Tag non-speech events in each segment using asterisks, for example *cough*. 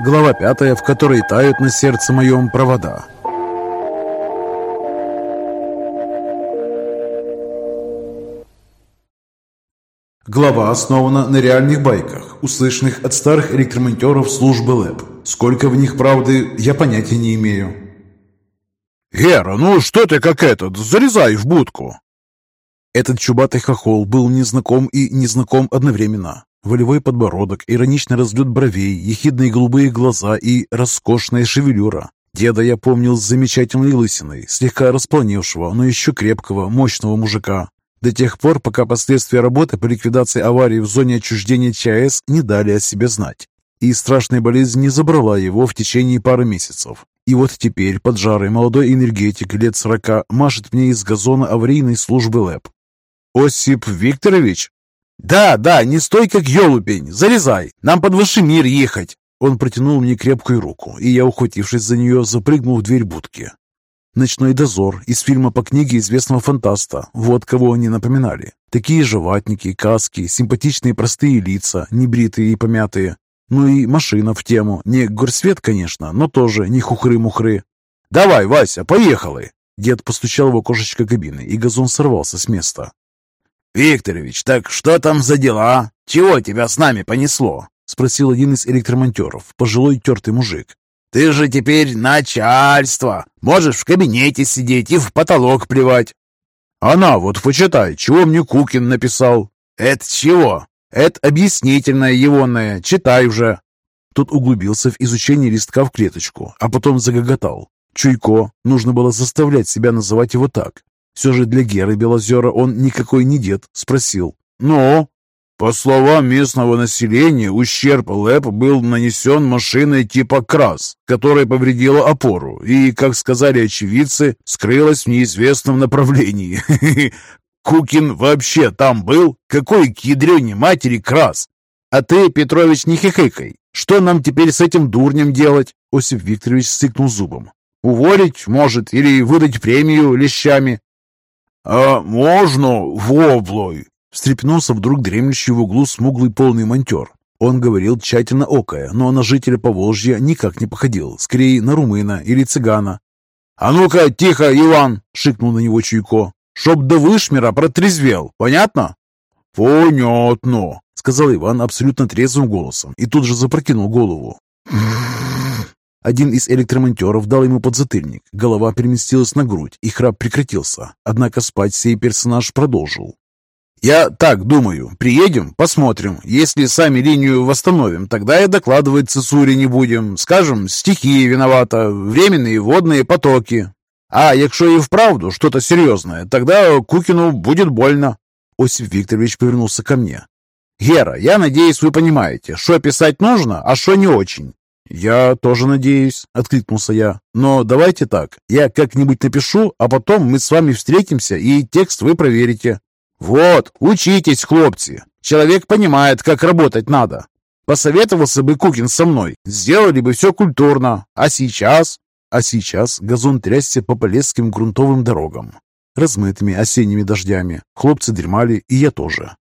Глава пятая, в которой тают на сердце моем провода. Глава основана на реальных байках, услышанных от старых электромонтеров службы ЛЭП. Сколько в них правды, я понятия не имею. «Гера, ну что ты как этот? Залезай в будку!» Этот чубатый хохол был незнаком и незнаком одновременно. Волевой подбородок, ироничный разлет бровей, ехидные голубые глаза и роскошная шевелюра. Деда я помнил с замечательной лысиной, слегка располневшего, но еще крепкого, мощного мужика. До тех пор, пока последствия работы по ликвидации аварии в зоне отчуждения ЧАЭС не дали о себе знать. И страшная болезнь не забрала его в течение пары месяцев. И вот теперь поджарый молодой энергетик лет сорока машет мне из газона аварийной службы ЛЭП. «Осип Викторович?» «Да, да, не стой как елупень, залезай, нам под Вашемир ехать!» Он протянул мне крепкую руку, и я, ухватившись за нее, запрыгнул в дверь будки. Ночной дозор из фильма по книге известного фантаста. Вот кого они напоминали. Такие же ватники, каски, симпатичные простые лица, небритые и помятые. Ну и машина в тему. Не горсвет, конечно, но тоже не хухры-мухры. «Давай, Вася, поехали!» Дед постучал в окошечко кабины, и газон сорвался с места. «Викторович, так что там за дела? Чего тебя с нами понесло?» — спросил один из электромонтеров, пожилой тертый мужик. «Ты же теперь начальство! Можешь в кабинете сидеть и в потолок плевать!» «Она, вот почитай, чего мне Кукин написал?» «Это чего?» «Это объяснительное егоное, читай уже!» Тут углубился в изучение листка в клеточку, а потом загоготал. Чуйко, нужно было заставлять себя называть его так. Все же для Геры Белозера он никакой не дед, спросил. «Ну?» По словам местного населения, ущерб ЛЭП был нанесен машиной типа КРАС, которая повредила опору и, как сказали очевидцы, скрылась в неизвестном направлении. *laughs* Кукин вообще там был? Какой к ядрене матери КРАС? А ты, Петрович, не хихикай. Что нам теперь с этим дурнем делать? Осип Викторович стыкнул зубом. Уволить, может, или выдать премию лещами. «А можно воблой?» Встрепенулся вдруг дремлющий в углу смуглый полный монтер. Он говорил тщательно окая, но на жителя Поволжья никак не походил, скорее на румына или цыгана. «А ну-ка, тихо, Иван!» — шикнул на него Чуйко. «Чтоб до вышмера протрезвел, понятно?» «Понятно», — сказал Иван абсолютно трезвым голосом и тут же запрокинул голову. Один из электромонтеров дал ему подзатыльник, голова переместилась на грудь, и храп прекратился. Однако спать сей персонаж продолжил. «Я так думаю. Приедем, посмотрим. Если сами линию восстановим, тогда и докладывать цесуре не будем. Скажем, стихия виновата, временные водные потоки. А якщо и вправду что-то серьезное, тогда Кукину будет больно». Осип Викторович повернулся ко мне. «Гера, я надеюсь, вы понимаете, что писать нужно, а что не очень. «Я тоже надеюсь», — откликнулся я. «Но давайте так, я как-нибудь напишу, а потом мы с вами встретимся, и текст вы проверите». «Вот, учитесь, хлопцы. Человек понимает, как работать надо. Посоветовался бы Кукин со мной, сделали бы все культурно. А сейчас...» А сейчас газон трясся по полесским грунтовым дорогам, размытыми осенними дождями. Хлопцы дремали, и я тоже.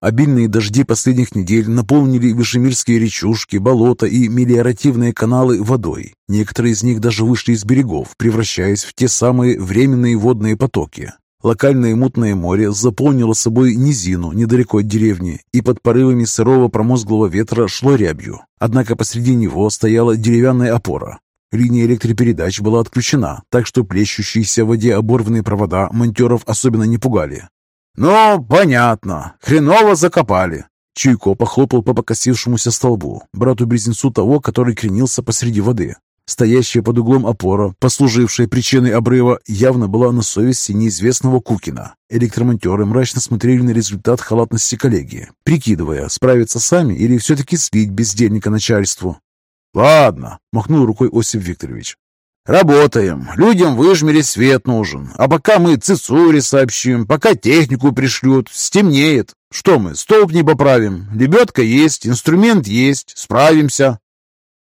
Обильные дожди последних недель наполнили вышемирские речушки, болота и мелиоративные каналы водой. Некоторые из них даже вышли из берегов, превращаясь в те самые временные водные потоки. Локальное мутное море заполнило собой низину недалеко от деревни, и под порывами сырого промозглого ветра шло рябью. Однако посреди него стояла деревянная опора. Линия электропередач была отключена, так что плещущиеся в воде оборванные провода монтеров особенно не пугали. «Ну, понятно. Хреново закопали». Чуйко похлопал по покосившемуся столбу, брату-близнецу того, который кренился посреди воды. Стоящая под углом опора, послужившая причиной обрыва, явно была на совести неизвестного Кукина. Электромонтеры мрачно смотрели на результат халатности коллеги, прикидывая, справиться сами или все-таки слить бездельника начальству. «Ладно», — махнул рукой Осип Викторович. Работаем. Людям в Ижмере свет нужен. А пока мы Цицуре сообщим, пока технику пришлют, стемнеет. Что мы, столб не поправим? Лебедка есть, инструмент есть, справимся.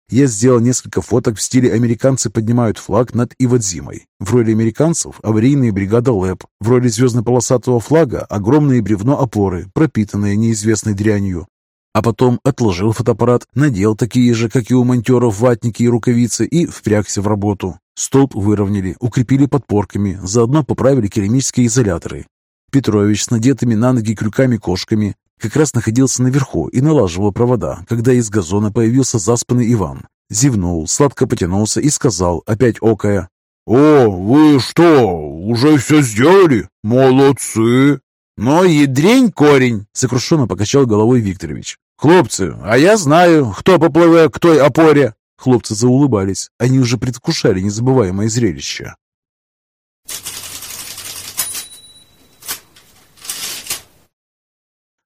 Я сделал несколько фоток в стиле «Американцы поднимают флаг над Ивадзимой». В роли американцев – аварийная бригада ЛЭП. В роли звездно-полосатого флага – огромное бревно опоры, пропитанное неизвестной дрянью. А потом отложил фотоаппарат, надел такие же, как и у монтеров, ватники и рукавицы и впрягся в работу. Столб выровняли, укрепили подпорками, заодно поправили керамические изоляторы. Петрович с надетыми на ноги крюками-кошками как раз находился наверху и налаживал провода, когда из газона появился заспанный Иван. Зевнул, сладко потянулся и сказал, опять окая. «О, вы что, уже все сделали? Молодцы!» «Но ядрень корень!» — сокрушенно покачал головой Викторович. «Хлопцы, а я знаю, кто поплывет к той опоре!» Хлопцы заулыбались. Они уже предвкушали незабываемое зрелище.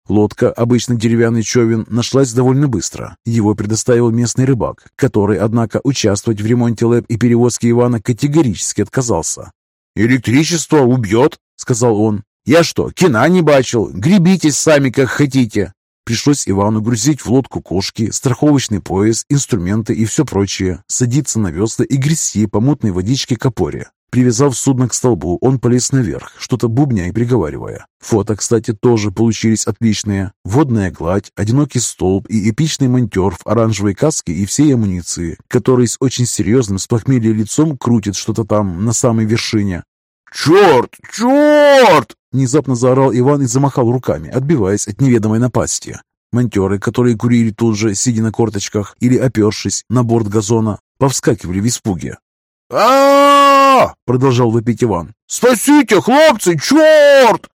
Лодка, обычно деревянный човен, нашлась довольно быстро. Его предоставил местный рыбак, который, однако, участвовать в ремонте ЛЭП и перевозке Ивана категорически отказался. «Электричество убьет», — сказал он. «Я что, кино не бачил? Гребитесь сами, как хотите». Пришлось Ивану грузить в лодку кошки, страховочный пояс, инструменты и все прочее, садиться на весла и грести по мутной водичке к опоре. Привязав судно к столбу, он полез наверх, что-то бубня и приговаривая. Фото, кстати, тоже получились отличные. Водная гладь, одинокий столб и эпичный монтер в оранжевой каске и всей амуниции, который с очень серьезным с похмелья лицом крутит что-то там на самой вершине. «Черт! Черт!» Внезапно заорал Иван и замахал руками, отбиваясь от неведомой напасти. Монтеры, которые курили тут же, сидя на корточках или опершись на борт газона, повскакивали в испуге а продолжал выпить Иван. «Спасите, хлопцы, черт!»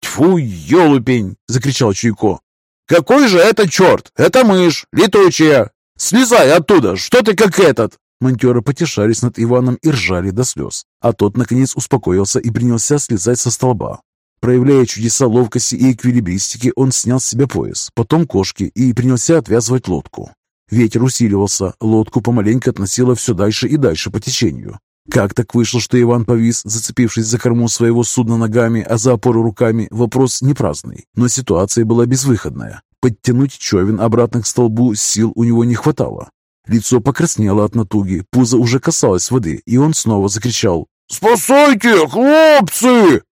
«Тьфу, елупень!» — закричал Чуйко. «Какой же это черт? Это мышь, летучая! Слезай оттуда, что ты как этот!» Монтеры потешались над Иваном и ржали до слез, а тот, наконец, успокоился и принялся слезать со столба. Проявляя чудеса ловкости и эквилибристики, он снял с себя пояс, потом кошки и принялся отвязывать лодку. Ветер усиливался, лодку помаленьку относило все дальше и дальше по течению. Как так вышло, что Иван повис, зацепившись за корму своего судна ногами, а за опору руками, вопрос не праздный. Но ситуация была безвыходная. Подтянуть човен обратно к столбу сил у него не хватало. Лицо покраснело от натуги, пузо уже касалось воды, и он снова закричал «Спасайте, хлопцы!»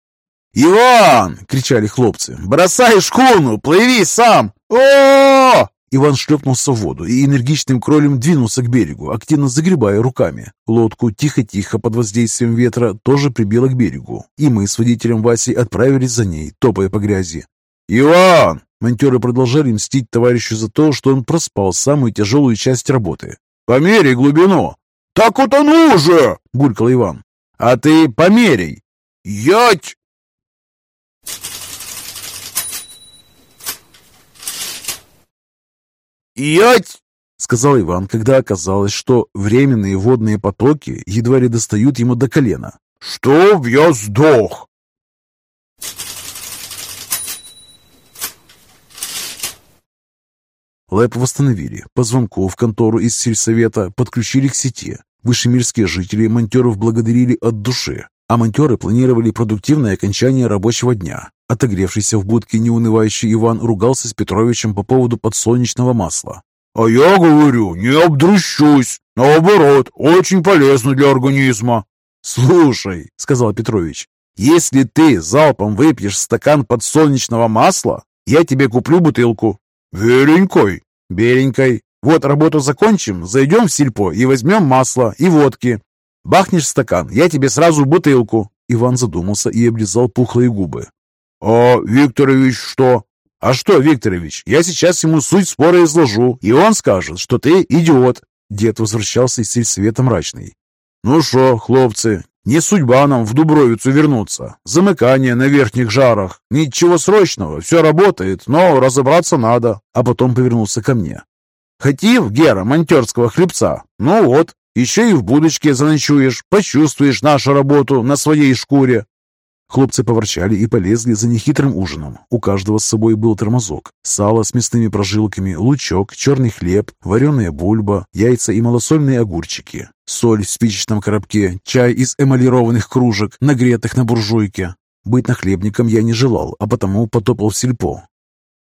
«Иван!» — кричали хлопцы. «Бросай шхуну! Плыви сам!» о Иван шлепнулся в воду и энергичным кролем двинулся к берегу, активно загребая руками. Лодку тихо-тихо под воздействием ветра тоже прибило к берегу, и мы с водителем Васей отправились за ней, топая по грязи. «Иван!» Монтеры продолжали мстить товарищу за то, что он проспал самую тяжелую часть работы. «Померяй глубину!» «Так утону же!» — булькал Иван. «А ты померяй!» «Ять!» «Ять!» — сказал Иван, когда оказалось, что временные водные потоки едва ли достают ему до колена. «Чтоб я сдох!» Лэп восстановили. По звонку в контору из сельсовета подключили к сети. Вышемирские жители монтеров благодарили от души, а монтеры планировали продуктивное окончание рабочего дня. Отогревшийся в будке неунывающий Иван ругался с Петровичем по поводу подсолнечного масла. «А я говорю, не обдрущусь. Наоборот, очень полезно для организма». «Слушай», — сказал Петрович, «если ты залпом выпьешь стакан подсолнечного масла, я тебе куплю бутылку». «Беленькой?» «Беленькой. Вот работу закончим, зайдем в сельпо и возьмем масло и водки. Бахнешь стакан, я тебе сразу бутылку». Иван задумался и облизал пухлые губы. «А Викторович что?» «А что, Викторович, я сейчас ему суть спора изложу, и он скажет, что ты идиот». Дед возвращался из сельсовета мрачный. «Ну что, хлопцы, не судьба нам в Дубровицу вернуться. Замыкание на верхних жарах. Ничего срочного, все работает, но разобраться надо». А потом повернулся ко мне. «Хотив, Гера, монтерского хлебца? Ну вот, еще и в будочке заночуешь, почувствуешь нашу работу на своей шкуре. Хлопцы поворчали и полезли за нехитрым ужином. У каждого с собой был тормозок, сало с мясными прожилками, лучок, черный хлеб, вареная бульба, яйца и малосольные огурчики, соль в спичечном коробке, чай из эмалированных кружек, нагретых на буржуйке. Быть нахлебником я не желал, а потому потопал в сельпо.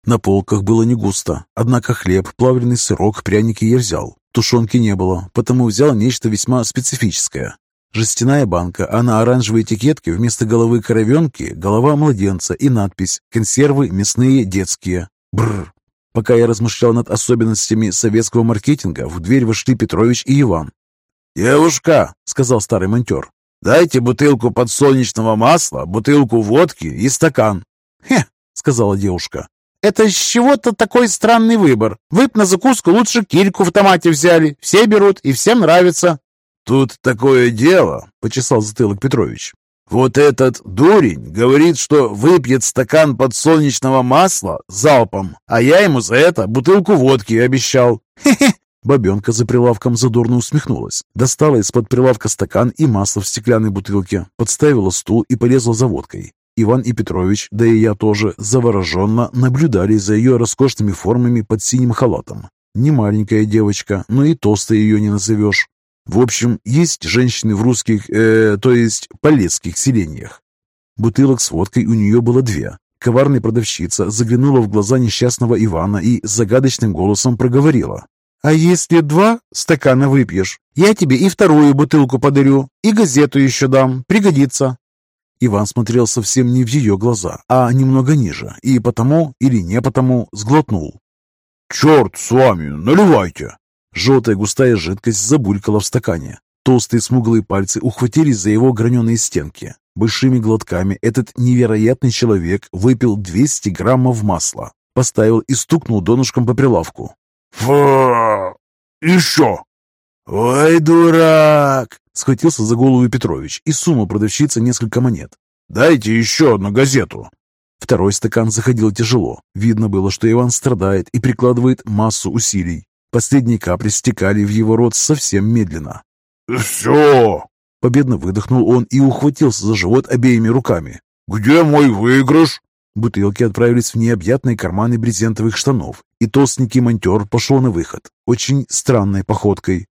На полках было не густо, однако хлеб, плавленый сырок, пряники я взял. Тушенки не было, потому взял нечто весьма специфическое. Жестяная банка, а на оранжевой этикетке вместо головы коровенки голова младенца и надпись «Консервы мясные детские». Бррр. Пока я размышлял над особенностями советского маркетинга, в дверь вошли Петрович и Иван. «Девушка», — сказал старый монтер, — «дайте бутылку подсолнечного масла, бутылку водки и стакан». «Хе», — сказала девушка, — «это с чего-то такой странный выбор. Вы б на закуску лучше кильку в томате взяли. Все берут и всем нравится». «Тут такое дело», — почесал затылок Петрович. «Вот этот дурень говорит, что выпьет стакан подсолнечного масла залпом, а я ему за это бутылку водки обещал». «Хе-хе!» Бабенка за прилавком задорно усмехнулась, достала из-под прилавка стакан и масло в стеклянной бутылке, подставила стул и полезла за водкой. Иван и Петрович, да и я тоже, завороженно наблюдали за ее роскошными формами под синим халатом. Не маленькая девочка, но и толстой ее не назовешь. В общем, есть женщины в русских, э, то есть полецких селениях. Бутылок с водкой у нее было две. Коварная продавщица заглянула в глаза несчастного Ивана и загадочным голосом проговорила. «А если два стакана выпьешь, я тебе и вторую бутылку подарю, и газету еще дам, пригодится». Иван смотрел совсем не в ее глаза, а немного ниже, и потому, или не потому, сглотнул. «Черт с вами, наливайте!» Желтая густая жидкость забулькала в стакане. Толстые смуглые пальцы ухватились за его граненые стенки. Большими глотками этот невероятный человек выпил 200 граммов масла, поставил и стукнул донышком по прилавку. «Фу! Еще!» «Ой, дурак!» — схватился за голову Петрович и сунул продавщице несколько монет. «Дайте еще одну газету!» Второй стакан заходил тяжело. Видно было, что Иван страдает и прикладывает массу усилий. Последние капли стекали в его рот совсем медленно. «Все!» Победно выдохнул он и ухватился за живот обеими руками. «Где мой выигрыш?» Бутылки отправились в необъятные карманы брезентовых штанов, и толстенький монтер пошел на выход, очень странной походкой.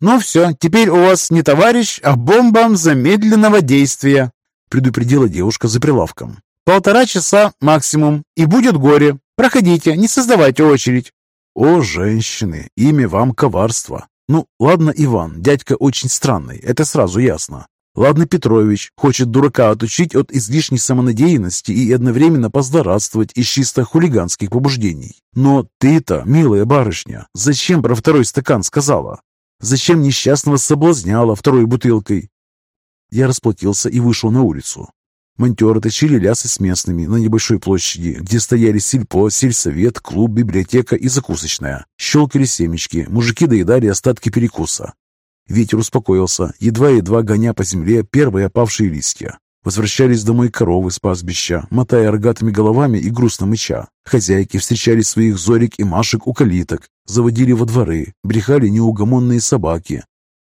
«Ну все, теперь у вас не товарищ, а бомба замедленного действия», предупредила девушка за прилавком. «Полтора часа максимум, и будет горе. Проходите, не создавайте очередь». «О, женщины, имя вам коварство. Ну, ладно, Иван, дядька очень странный, это сразу ясно. Ладно, Петрович хочет дурака отучить от излишней самонадеянности и одновременно поздорадствовать из чисто хулиганских побуждений. Но ты-то, милая барышня, зачем про второй стакан сказала? Зачем несчастного соблазняла второй бутылкой? Я расплатился и вышел на улицу. Монтеры точили лясы с местными на небольшой площади, где стояли сельпо, сельсовет, клуб, библиотека и закусочная. Щелкали семечки, мужики доедали остатки перекуса. Ветер успокоился, едва-едва гоня по земле первые опавшие листья. Возвращались домой коровы с пастбища, мотая рогатыми головами и грустно мыча. Хозяйки встречали своих зорик и машек у калиток, заводили во дворы, брехали неугомонные собаки,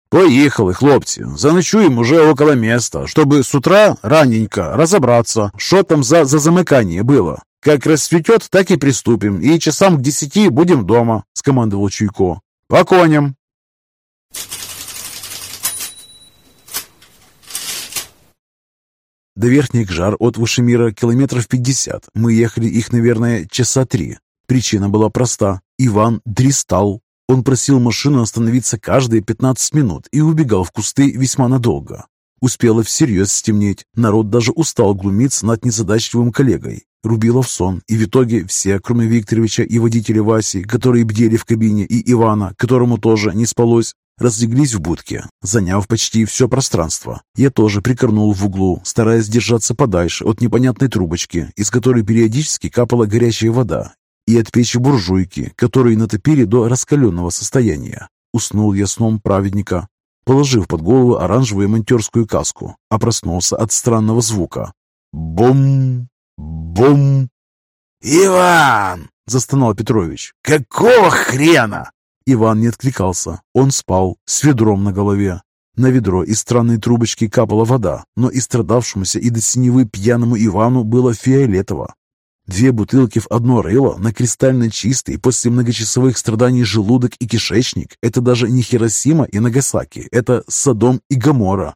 «Поехали, хлопцы, заночуем уже около места, чтобы с утра раненько разобраться, что там за, за замыкание было. Как расцветет, так и приступим, и часам к десяти будем дома», — скомандовал Чуйко. «По коням!» До Верхних Жар от Вышемира километров пятьдесят. Мы ехали их, наверное, часа три. Причина была проста. Иван дристал. Он просил машину остановиться каждые 15 минут и убегал в кусты весьма надолго. Успело всерьез стемнеть, народ даже устал глумиться над незадачливым коллегой. Рубило в сон, и в итоге все, кроме Викторовича и водителя Васи, которые бдели в кабине, и Ивана, которому тоже не спалось, разлеглись в будке, заняв почти все пространство. Я тоже прикорнул в углу, стараясь держаться подальше от непонятной трубочки, из которой периодически капала горячая вода, и от печи буржуйки, которые натопили до раскаленного состояния. Уснул я сном праведника, положив под голову оранжевую монтерскую каску, а проснулся от странного звука. Бом! Бом! «Иван!» — застонал Петрович. «Какого хрена?» Иван не откликался. Он спал с ведром на голове. На ведро из странной трубочки капала вода, но и страдавшемуся и до синевы пьяному Ивану было фиолетово. Две бутылки в одно рыло на кристально чистый после многочасовых страданий желудок и кишечник – это даже не Хиросима и Нагасаки, это Содом и Гамора.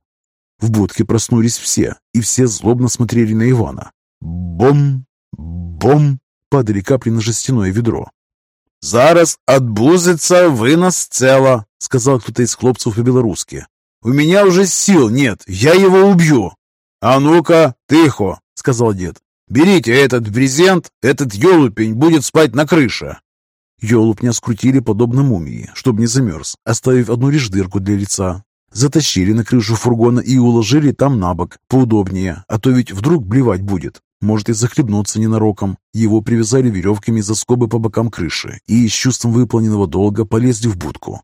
В будке проснулись все, и все злобно смотрели на Ивана. Бом! Бом! Падали капли на жестяное ведро. «Зараз отбузится вынос цело», — сказал кто-то из хлопцев по-белорусски. «У меня уже сил нет, я его убью». «А ну-ка, тихо», — сказал дед. «Берите этот брезент, этот елупень будет спать на крыше». Елупня скрутили подобно мумии, чтобы не замерз, оставив одну лишь дырку для лица. Затащили на крышу фургона и уложили там на бок, поудобнее, а то ведь вдруг блевать будет. Может и захлебнуться ненароком. Его привязали веревками за скобы по бокам крыши и с чувством выполненного долга полезли в будку.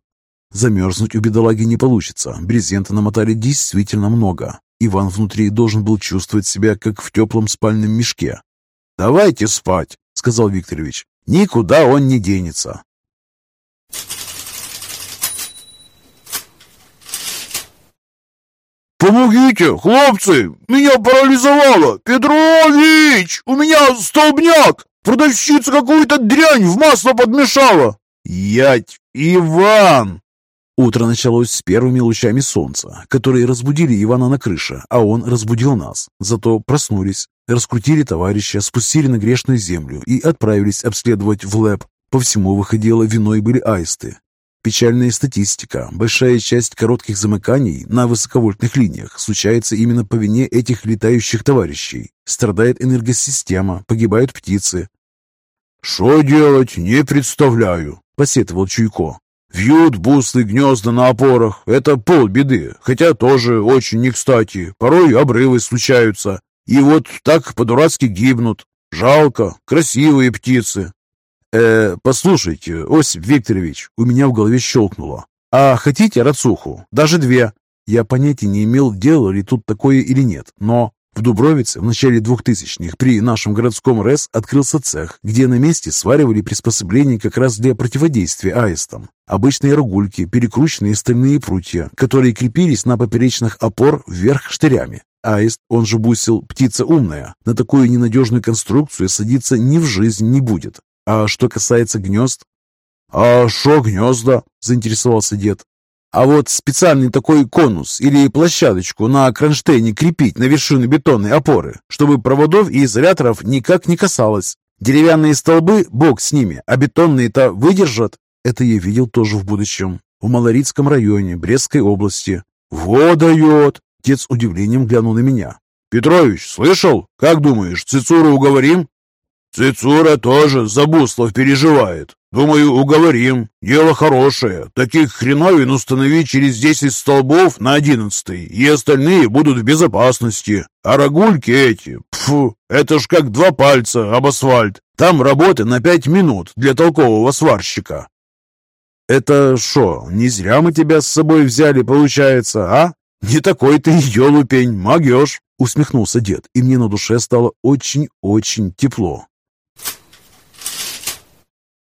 Замерзнуть у бедолаги не получится. Брезента намотали действительно много. Иван внутри должен был чувствовать себя, как в теплом спальном мешке. «Давайте спать», — сказал Викторович. «Никуда он не денется». «Помогите, хлопцы! Меня парализовало! Петрович! У меня столбняк! Продавщица какую-то дрянь в масло подмешала!» «Ять, Иван!» Утро началось с первыми лучами солнца, которые разбудили Ивана на крыше, а он разбудил нас. Зато проснулись, раскрутили товарища, спустили на грешную землю и отправились обследовать в ЛЭП. По всему выходило, виной были аисты. Печальная статистика. Большая часть коротких замыканий на высоковольтных линиях случается именно по вине этих летающих товарищей. Страдает энергосистема, погибают птицы. «Что делать, не представляю», — посетовал Чуйко. «Вьют буслы гнезда на опорах. Это полбеды, хотя тоже очень не кстати. Порой обрывы случаются. И вот так по-дурацки гибнут. Жалко, красивые птицы, «Э, послушайте, Осип Викторович, у меня в голове щелкнуло. А хотите рацуху? Даже две?» Я понятия не имел, делали ли тут такое или нет, но в Дубровице в начале 2000-х при нашем городском РЭС открылся цех, где на месте сваривали приспособления как раз для противодействия аистам. Обычные рогульки, перекрученные стальные прутья, которые крепились на поперечных опор вверх штырями. Аист, он же бусил, птица умная, на такую ненадежную конструкцию садиться ни в жизнь не будет. А что касается гнезд? А что гнезда? Заинтересовался дед. А вот специальный такой конус или площадочку на кронштейне крепить на вершину бетонной опоры, чтобы проводов и изоляторов никак не касалось. Деревянные столбы, бог с ними, а бетонные-то выдержат. Это я видел тоже в будущем. В Малорицком районе Брестской области. «Вот дает!» С удивлением глянул на меня. «Петрович, слышал? Как думаешь, Цицуру уговорим?» Цицура тоже за Буслов переживает. Думаю, уговорим. Дело хорошее. Таких хреновин установить через 10 столбов на одиннадцатый, и остальные будут в безопасности. А рогульки эти, пфу, это ж как два пальца об асфальт. Там работы на пять минут для толкового сварщика. Это шо, не зря мы тебя с собой взяли, получается, а? Не такой ты елупень, могешь. Усмехнулся дед, и мне на душе стало очень-очень тепло.